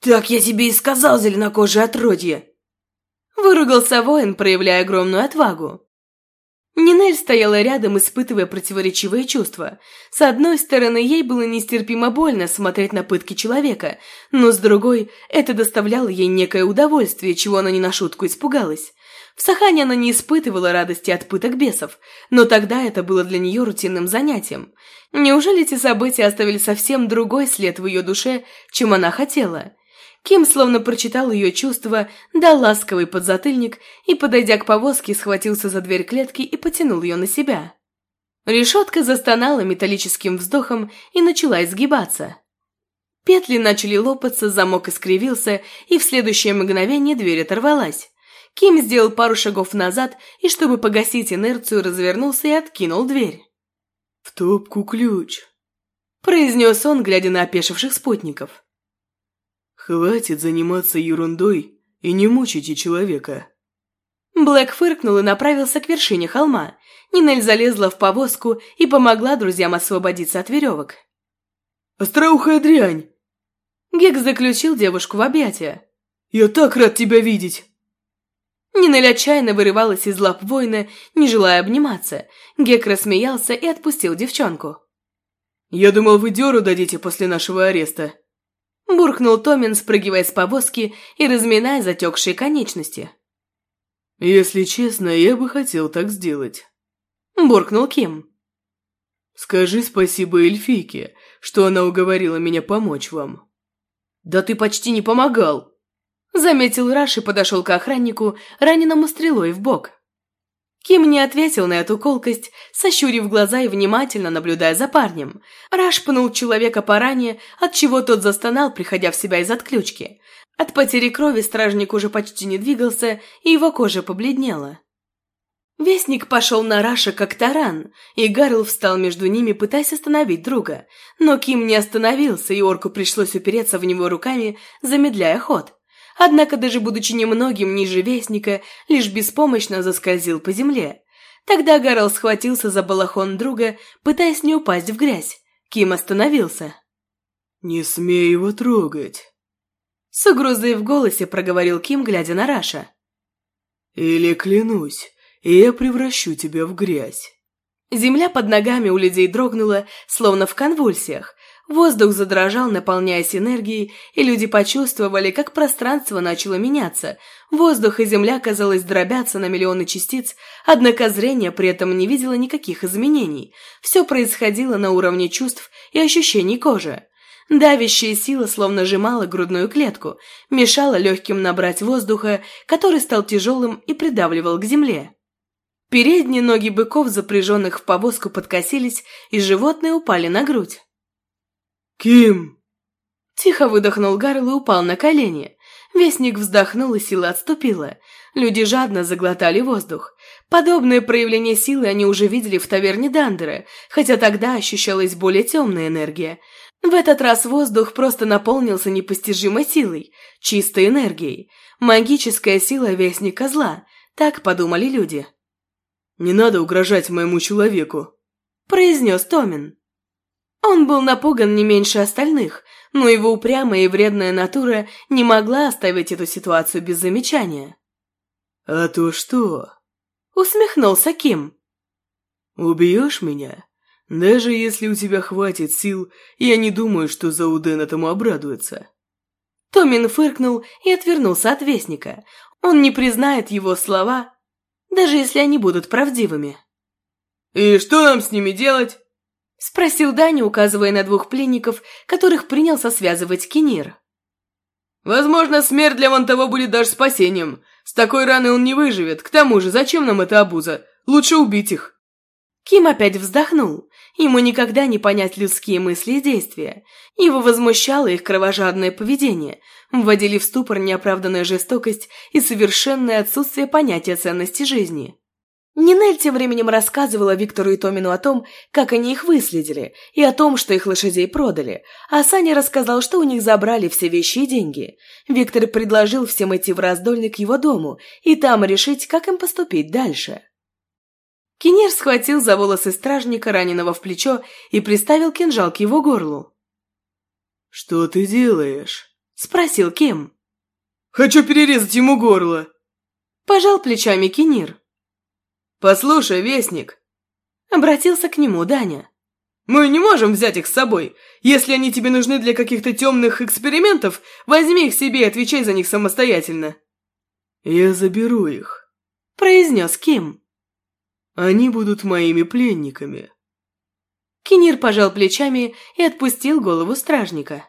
Speaker 2: «Так я тебе и сказал, зеленокожее отродье!»
Speaker 1: Выругался воин, проявляя огромную отвагу. Нинель стояла рядом, испытывая противоречивые чувства. С одной стороны, ей было нестерпимо больно смотреть на пытки человека, но с другой, это доставляло ей некое удовольствие, чего она не на шутку испугалась. В Сахане она не испытывала радости от пыток бесов, но тогда это было для нее рутинным занятием. Неужели эти события оставили совсем другой след в ее душе, чем она хотела? Ким словно прочитал ее чувства, дал ласковый подзатыльник и, подойдя к повозке, схватился за дверь клетки и потянул ее на себя. Решетка застонала металлическим вздохом и начала изгибаться. Петли начали лопаться, замок искривился, и в следующее мгновение дверь оторвалась. Ким сделал пару шагов назад и, чтобы погасить инерцию, развернулся и откинул дверь.
Speaker 3: «В топку ключ», –
Speaker 1: произнес он, глядя на опешивших спутников.
Speaker 3: «Хватит заниматься ерундой и не мучите человека».
Speaker 1: Блэк фыркнул и направился к вершине холма. Нинель залезла в повозку и помогла друзьям освободиться от веревок.
Speaker 3: «Остроухая дрянь!»
Speaker 1: Гек заключил девушку в объятия.
Speaker 3: «Я так рад тебя видеть!»
Speaker 1: Нинель отчаянно вырывалась из лап воина, не желая обниматься. Гек рассмеялся и отпустил девчонку.
Speaker 3: «Я думал, вы дёру дадите после нашего ареста».
Speaker 1: Буркнул Томин, спрыгивая с повозки и разминая затекшие конечности.
Speaker 3: «Если честно, я бы хотел так сделать», –
Speaker 1: буркнул Ким.
Speaker 3: «Скажи спасибо эльфийке, что она уговорила меня помочь вам».
Speaker 1: «Да ты почти не помогал», – заметил Раш и подошел к охраннику, раненому стрелой в бок. Ким не ответил на эту колкость, сощурив глаза и внимательно наблюдая за парнем. Раш пнул человека по ране, отчего тот застонал, приходя в себя из отключки. От потери крови стражник уже почти не двигался, и его кожа побледнела. Вестник пошел на Раша как таран, и Гарл встал между ними, пытаясь остановить друга. Но Ким не остановился, и орку пришлось упереться в него руками, замедляя ход. Однако, даже будучи немногим ниже Вестника, лишь беспомощно заскользил по земле. Тогда Гарл схватился за балахон друга, пытаясь не упасть в грязь. Ким остановился.
Speaker 3: «Не смей его трогать»,
Speaker 1: с угрозой в голосе проговорил Ким, глядя на Раша.
Speaker 3: «Или клянусь, я превращу тебя в грязь».
Speaker 1: Земля под ногами у людей дрогнула, словно в конвульсиях. Воздух задрожал, наполняясь энергией, и люди почувствовали, как пространство начало меняться. Воздух и земля, казалось, дробятся на миллионы частиц, однако зрение при этом не видело никаких изменений. Все происходило на уровне чувств и ощущений кожи. Давящая сила словно сжимала грудную клетку, мешала легким набрать воздуха, который стал тяжелым и придавливал к земле. Передние ноги быков, запряженных в повозку, подкосились, и животные упали на грудь.
Speaker 3: «Ким!»
Speaker 1: Тихо выдохнул Гарл и упал на колени. Вестник вздохнул, и сила отступила. Люди жадно заглотали воздух. Подобное проявление силы они уже видели в таверне Дандера, хотя тогда ощущалась более темная энергия – в этот раз воздух просто наполнился непостижимой силой, чистой энергией. Магическая сила Вестника Зла, так подумали люди.
Speaker 3: «Не надо угрожать моему человеку», –
Speaker 1: произнес Томин. Он был напуган не меньше остальных, но его упрямая и вредная натура не могла оставить эту ситуацию без замечания.
Speaker 3: «А то что?»
Speaker 1: – усмехнулся Ким.
Speaker 3: «Убьешь меня?» Даже если у тебя хватит сил, я не думаю, что Зауден этому обрадуется».
Speaker 1: Томин фыркнул и отвернулся от Вестника. Он не признает его слова, даже если они будут правдивыми.
Speaker 3: «И что нам с ними делать?»
Speaker 1: — спросил Даня, указывая на двух пленников, которых принялся связывать Кинир.
Speaker 3: «Возможно, смерть для вон того будет даже спасением. С такой раной он не выживет. К тому же, зачем нам эта обуза? Лучше убить их».
Speaker 1: Ким опять вздохнул. Ему никогда не понять людские мысли и действия. Его возмущало их кровожадное поведение, вводили в ступор неоправданная жестокость и совершенное отсутствие понятия ценности жизни. Нинель тем временем рассказывала Виктору и Томину о том, как они их выследили, и о том, что их лошадей продали, а Саня рассказал, что у них забрали все вещи и деньги. Виктор предложил всем идти в раздольник к его дому и там решить, как им поступить дальше. Кинер схватил за волосы стражника, раненого в плечо, и приставил кинжал к его горлу.
Speaker 3: «Что ты делаешь?»
Speaker 1: – спросил Кем.
Speaker 3: «Хочу перерезать ему горло!»
Speaker 1: Пожал плечами Кинир.
Speaker 3: «Послушай, Вестник!»
Speaker 1: Обратился к нему Даня.
Speaker 3: «Мы не можем взять их с собой. Если они тебе нужны для каких-то темных экспериментов, возьми их себе и отвечай за них самостоятельно». «Я заберу их», – произнес Ким. Они будут моими пленниками».
Speaker 1: Кинир пожал плечами и отпустил голову стражника.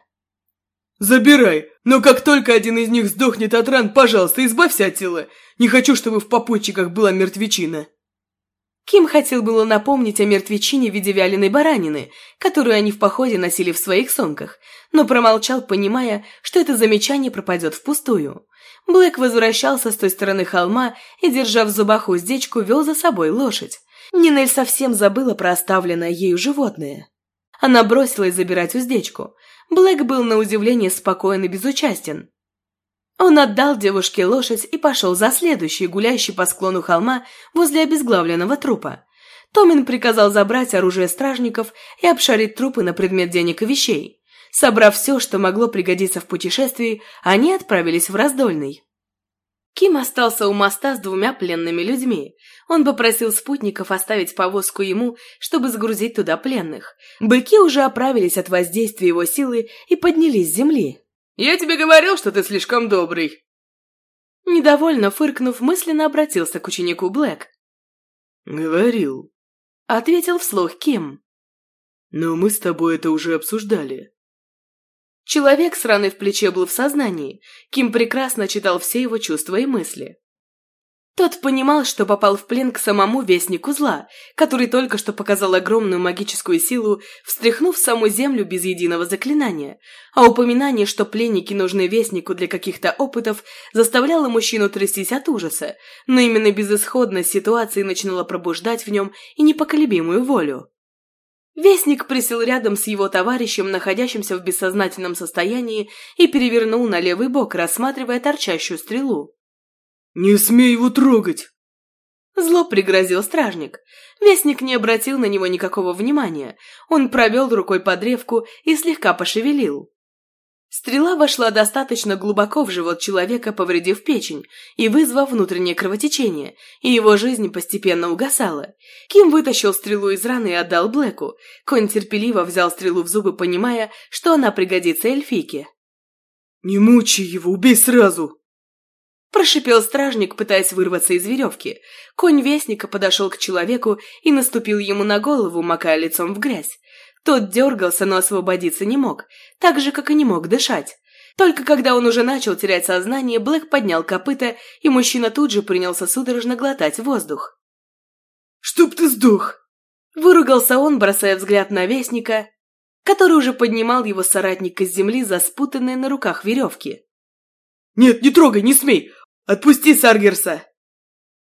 Speaker 3: «Забирай, но как только один из них сдохнет от ран, пожалуйста, избавься от тела. Не хочу, чтобы в попутчиках была мертвечина».
Speaker 1: Ким хотел было напомнить о мертвечине в виде вяленой баранины, которую они в походе носили в своих сумках, но промолчал, понимая, что это замечание пропадет впустую. Блэк возвращался с той стороны холма и, держа в зубах уздечку, вел за собой лошадь. Нинель совсем забыла про оставленное ею животное. Она бросилась забирать уздечку. Блэк был на удивление спокоен и безучастен. Он отдал девушке лошадь и пошел за следующей, гуляющей по склону холма возле обезглавленного трупа. Томин приказал забрать оружие стражников и обшарить трупы на предмет денег и вещей. Собрав все, что могло пригодиться в путешествии, они отправились в Раздольный. Ким остался у моста с двумя пленными людьми. Он попросил спутников оставить повозку ему, чтобы сгрузить туда пленных. Быки уже оправились от воздействия его силы и поднялись с земли.
Speaker 3: «Я тебе говорил, что ты слишком добрый!»
Speaker 1: Недовольно фыркнув, мысленно обратился к ученику Блэк.
Speaker 3: «Говорил», —
Speaker 1: ответил вслух Ким.
Speaker 3: «Но мы с тобой это уже обсуждали.
Speaker 1: Человек с раной в плече был в сознании. Ким прекрасно читал все его чувства и мысли. Тот понимал, что попал в плен к самому Вестнику Зла, который только что показал огромную магическую силу, встряхнув саму Землю без единого заклинания, а упоминание, что пленники нужны Вестнику для каких-то опытов, заставляло мужчину трястись от ужаса, но именно безысходность ситуации начинала пробуждать в нем и непоколебимую волю. Вестник присел рядом с его товарищем, находящимся в бессознательном состоянии, и перевернул на левый бок, рассматривая торчащую стрелу.
Speaker 3: «Не смей его трогать!»
Speaker 1: Зло пригрозил стражник. Вестник не обратил на него никакого внимания. Он провел рукой по древку и слегка пошевелил. Стрела вошла достаточно глубоко в живот человека, повредив печень и вызвав внутреннее кровотечение, и его жизнь постепенно угасала. Ким вытащил стрелу из раны и отдал Блэку. Конь терпеливо взял стрелу в зубы, понимая, что она пригодится эльфийке.
Speaker 3: «Не мучай его, убей сразу!»
Speaker 1: Прошипел стражник, пытаясь вырваться из веревки. Конь Вестника подошел к человеку и наступил ему на голову, макая лицом в грязь. Тот дергался, но освободиться не мог, так же, как и не мог дышать. Только когда он уже начал терять сознание, Блэк поднял копыта, и мужчина тут же принялся судорожно глотать воздух.
Speaker 3: «Чтоб ты сдох!»
Speaker 1: Выругался он, бросая взгляд на Вестника, который уже поднимал его соратника с земли за спутанные на руках веревки.
Speaker 3: «Нет, не трогай, не смей! Отпусти Саргерса!»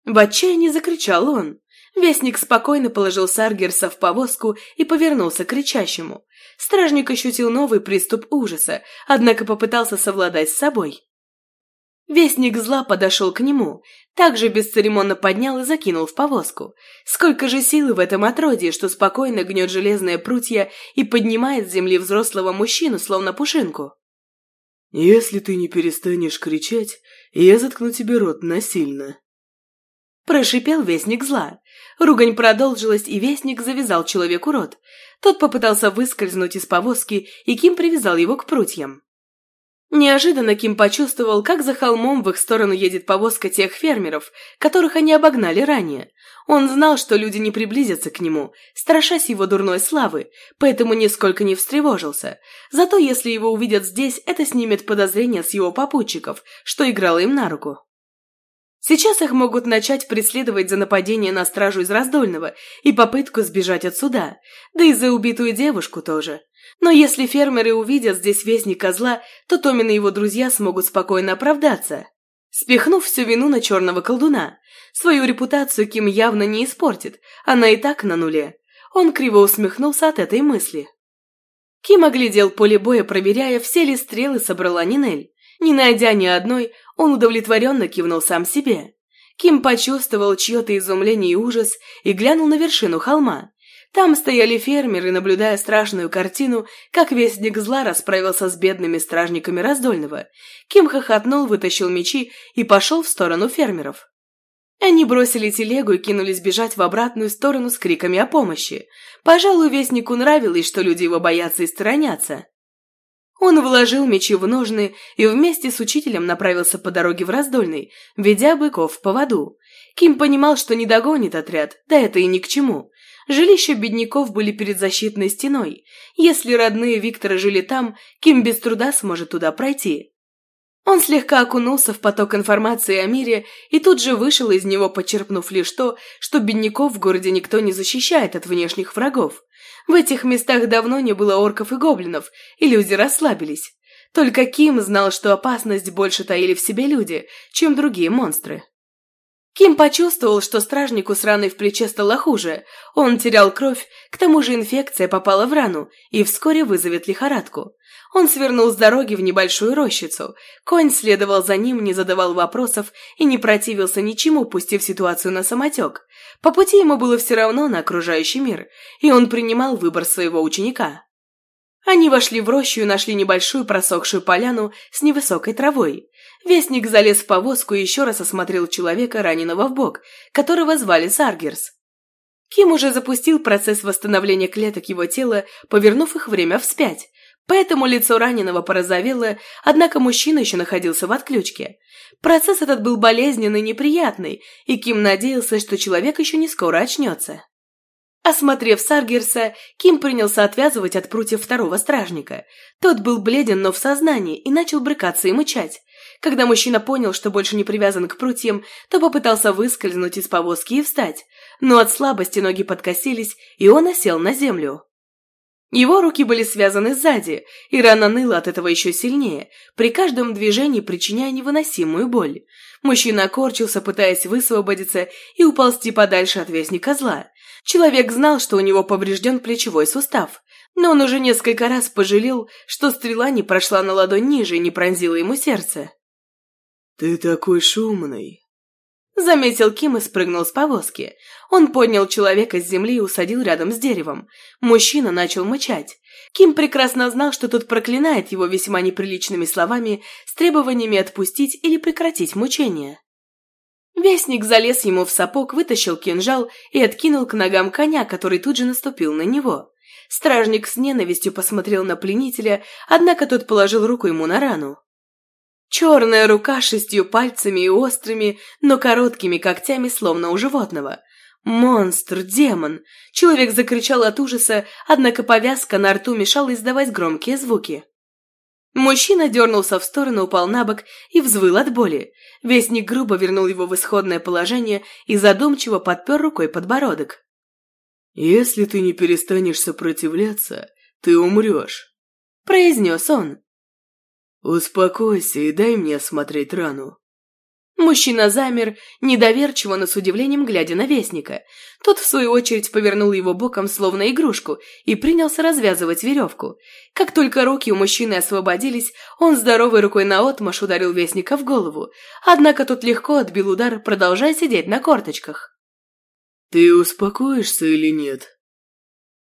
Speaker 1: В отчаянии закричал он. Вестник спокойно положил Саргерса в повозку и повернулся к кричащему. Стражник ощутил новый приступ ужаса, однако попытался совладать с собой. Вестник зла подошел к нему, также бесцеремонно поднял и закинул в повозку. Сколько же силы в этом отродье, что спокойно гнет железные прутья и поднимает с земли взрослого мужчину, словно пушинку.
Speaker 3: «Если ты не перестанешь кричать, я заткну тебе рот насильно»,
Speaker 1: Прошипел Вестник зла. Ругань продолжилась, и Вестник завязал человеку рот. Тот попытался выскользнуть из повозки, и Ким привязал его к прутьям. Неожиданно Ким почувствовал, как за холмом в их сторону едет повозка тех фермеров, которых они обогнали ранее. Он знал, что люди не приблизятся к нему, страшась его дурной славы, поэтому нисколько не встревожился. Зато если его увидят здесь, это снимет подозрения с его попутчиков, что играло им на руку. Сейчас их могут начать преследовать за нападение на стражу из Раздольного и попытку сбежать от суда, да и за убитую девушку тоже. Но если фермеры увидят здесь вестника зла, то Томин и его друзья смогут спокойно оправдаться, спихнув всю вину на черного колдуна. Свою репутацию Ким явно не испортит, она и так на нуле. Он криво усмехнулся от этой мысли. Ким оглядел поле боя, проверяя, все ли стрелы собрала Нинель. Не найдя ни одной, он удовлетворенно кивнул сам себе. Ким почувствовал чье-то изумление и ужас и глянул на вершину холма. Там стояли фермеры, наблюдая страшную картину, как вестник зла расправился с бедными стражниками Раздольного. Ким хохотнул, вытащил мечи и пошел в сторону фермеров. Они бросили телегу и кинулись бежать в обратную сторону с криками о помощи. Пожалуй, вестнику нравилось, что люди его боятся и сторонятся. Он вложил мечи в ножны и вместе с учителем направился по дороге в Раздольный, ведя быков в поводу. Ким понимал, что не догонит отряд, да это и ни к чему. Жилища бедняков были перед защитной стеной. Если родные Виктора жили там, Ким без труда сможет туда пройти. Он слегка окунулся в поток информации о мире и тут же вышел из него, почерпнув лишь то, что бедняков в городе никто не защищает от внешних врагов. В этих местах давно не было орков и гоблинов, и люди расслабились. Только Ким знал, что опасность больше таили в себе люди, чем другие монстры. Ким почувствовал, что стражнику с раной в плече стало хуже. Он терял кровь, к тому же инфекция попала в рану и вскоре вызовет лихорадку. Он свернул с дороги в небольшую рощицу. Конь следовал за ним, не задавал вопросов и не противился ничему, пустив ситуацию на самотек. По пути ему было все равно на окружающий мир, и он принимал выбор своего ученика. Они вошли в рощу и нашли небольшую просохшую поляну с невысокой травой. Вестник залез в повозку и еще раз осмотрел человека, раненого в бок, которого звали Саргерс. Ким уже запустил процесс восстановления клеток его тела, повернув их время вспять, поэтому лицо раненого порозовело, однако мужчина еще находился в отключке. Процесс этот был болезненный и неприятный, и Ким надеялся, что человек еще не скоро очнется. Осмотрев Саргерса, Ким принялся отвязывать от прутьев второго стражника. Тот был бледен, но в сознании, и начал брыкаться и мычать. Когда мужчина понял, что больше не привязан к прутьям, то попытался выскользнуть из повозки и встать, но от слабости ноги подкосились, и он осел на землю. Его руки были связаны сзади, и рана ныла от этого еще сильнее, при каждом движении причиняя невыносимую боль. Мужчина корчился, пытаясь высвободиться и уползти подальше от вестника зла. Человек знал, что у него поврежден плечевой сустав, но он уже несколько раз пожалел, что стрела не прошла на ладонь ниже и не пронзила ему сердце.
Speaker 3: «Ты такой шумный!»
Speaker 1: Заметил Ким и спрыгнул с повозки. Он поднял человека с земли и усадил рядом с деревом. Мужчина начал мычать. Ким прекрасно знал, что тот проклинает его весьма неприличными словами с требованиями отпустить или прекратить мучение. Вестник залез ему в сапог, вытащил кинжал и откинул к ногам коня, который тут же наступил на него. Стражник с ненавистью посмотрел на пленителя, однако тот положил руку ему на рану. Черная рука шестью пальцами и острыми, но короткими когтями, словно у животного. Монстр, демон! Человек закричал от ужаса, однако повязка на рту мешала издавать громкие звуки. Мужчина дернулся в сторону, упал на бок и взвыл от боли. Вестник грубо вернул его в исходное положение и задумчиво подпер рукой подбородок.
Speaker 3: «Если ты не перестанешь сопротивляться, ты умрешь», –
Speaker 1: произнес он.
Speaker 3: «Успокойся и дай мне осмотреть рану».
Speaker 1: Мужчина замер, недоверчиво, но с удивлением глядя на вестника. Тот, в свою очередь, повернул его боком, словно игрушку, и принялся развязывать веревку. Как только руки у мужчины освободились, он здоровой рукой наотмашь ударил вестника в голову, однако тот легко отбил удар, продолжая сидеть на корточках.
Speaker 3: «Ты успокоишься или нет?»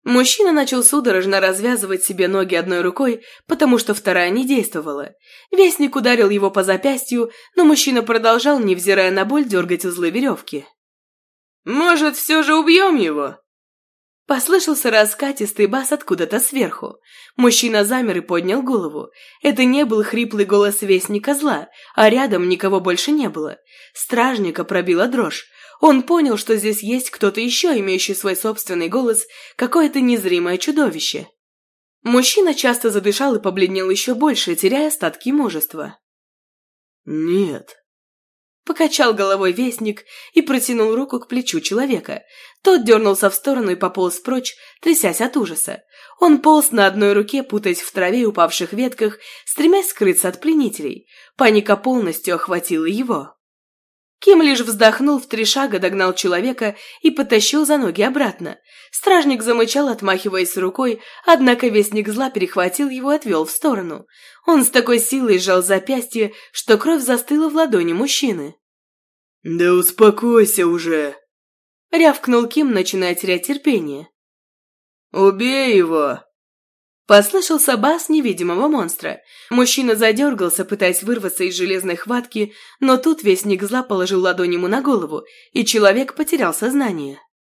Speaker 1: Мужчина начал судорожно развязывать себе ноги одной рукой, потому что вторая не действовала. Вестник ударил его по запястью, но мужчина продолжал, невзирая на боль, дергать узлы веревки.
Speaker 2: «Может, все же убьем его?»
Speaker 1: Послышался раскатистый бас откуда-то сверху. Мужчина замер и поднял голову. Это не был хриплый голос вестника зла, а рядом никого больше не было. Стражника пробила дрожь. Он понял, что здесь есть кто-то еще, имеющий свой собственный голос, какое-то незримое чудовище. Мужчина часто задышал и побледнел еще больше, теряя остатки мужества.
Speaker 3: «Нет»,
Speaker 1: Покачал головой вестник и протянул руку к плечу человека. Тот дернулся в сторону и пополз прочь, трясясь от ужаса. Он полз на одной руке, путаясь в траве и упавших ветках, стремясь скрыться от пленителей. Паника полностью охватила его. Ким лишь вздохнул в три шага, догнал человека и потащил за ноги обратно. Стражник замычал, отмахиваясь рукой, однако вестник зла перехватил его и отвел в сторону. Он с такой силой сжал запястье, что кровь застыла в ладони мужчины.
Speaker 3: «Да успокойся уже!»
Speaker 1: Рявкнул Ким, начиная терять терпение.
Speaker 3: «Убей его!»
Speaker 1: Послышался бас невидимого монстра. Мужчина задергался, пытаясь вырваться из железной хватки, но тут вестник зла положил ладонь ему на голову, и человек потерял сознание.